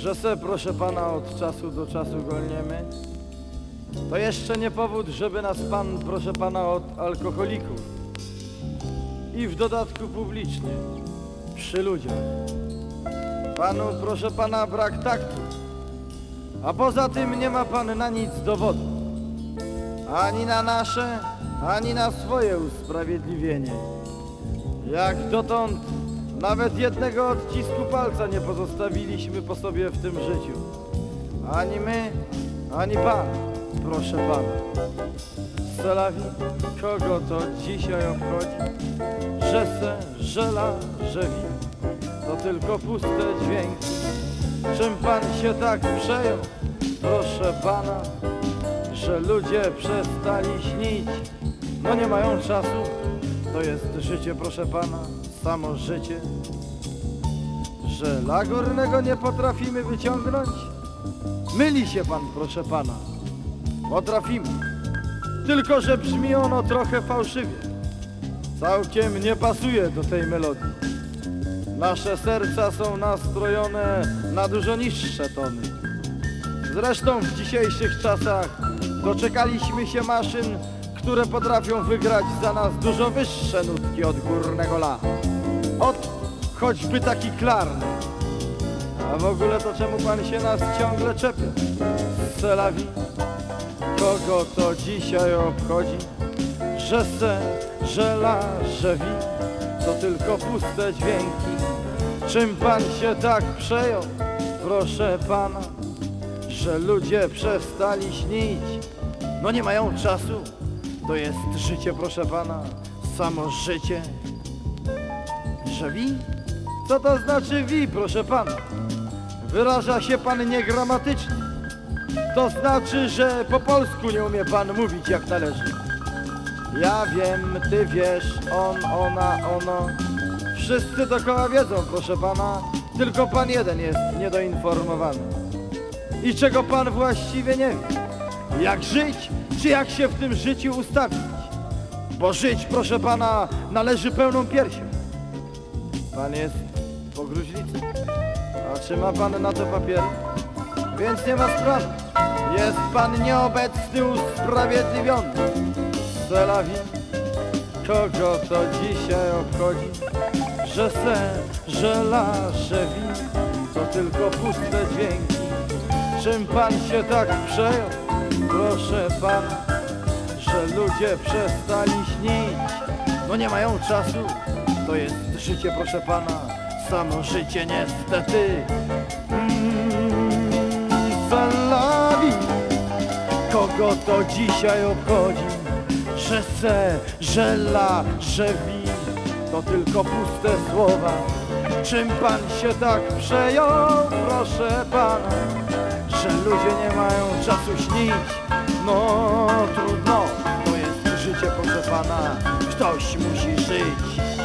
Że se, proszę pana, od czasu do czasu golniemy, to jeszcze nie powód, żeby nas pan, proszę pana, od alkoholików i w dodatku publicznie, przy ludziach. Panu, proszę pana, brak taktu, a poza tym nie ma pan na nic dowodu. Ani na nasze, ani na swoje usprawiedliwienie. Jak dotąd nawet jednego odcisku palca nie pozostawiliśmy po sobie w tym życiu. Ani my, ani pan, proszę pana. Stelawi, kogo to dzisiaj obchodzi? Że se, żela, że wi, to tylko puste dźwięki. Czym pan się tak przejął, proszę pana, że ludzie przestali śnić? No nie mają czasu, to jest życie, proszę pana, samo życie. Że lagornego nie potrafimy wyciągnąć? Myli się pan, proszę pana. Potrafimy. Tylko, że brzmi ono trochę fałszywie. Całkiem nie pasuje do tej melodii. Nasze serca są nastrojone na dużo niższe tony. Zresztą w dzisiejszych czasach doczekaliśmy się maszyn, które potrafią wygrać za nas dużo wyższe nutki od górnego la. Od choćby taki klarny. A w ogóle to czemu pan się nas ciągle czepia? Selawi, kogo to dzisiaj obchodzi? Że se, że la, że wi, to tylko puste dźwięki. Czym pan się tak przejął? Proszę pana, że ludzie przestali śnić. No nie mają czasu. To jest życie, proszę pana, samo życie. Że wi? Co to znaczy wi, proszę pana? Wyraża się pan niegramatycznie. To znaczy, że po polsku nie umie pan mówić jak należy. Ja wiem, ty wiesz, on, ona, ono. Wszyscy dookoła wiedzą, proszę pana, tylko pan jeden jest niedoinformowany. I czego pan właściwie nie wie? Jak żyć, czy jak się w tym życiu ustawić? Bo żyć, proszę pana, należy pełną piersią. Pan jest po gruźlicy. A czy ma pan na to papiery? Więc nie ma sprawy. Jest pan nieobecny, usprawiedliwiony. Selawi, kogo to dzisiaj obchodzi? Że se, że la, wi, to tylko puste dźwięki. Czym pan się tak przejął? Proszę pana, że ludzie przestali śnić. No nie mają czasu, to jest życie, proszę pana, samo życie niestety. Mm, Salawi, kogo to dzisiaj obchodzi? Że se, że la, że wi, to tylko puste słowa. Czym pan się tak przejął, proszę pana, że ludzie nie mają czasu śnić? No trudno, to jest życie, proszę ktoś musi żyć.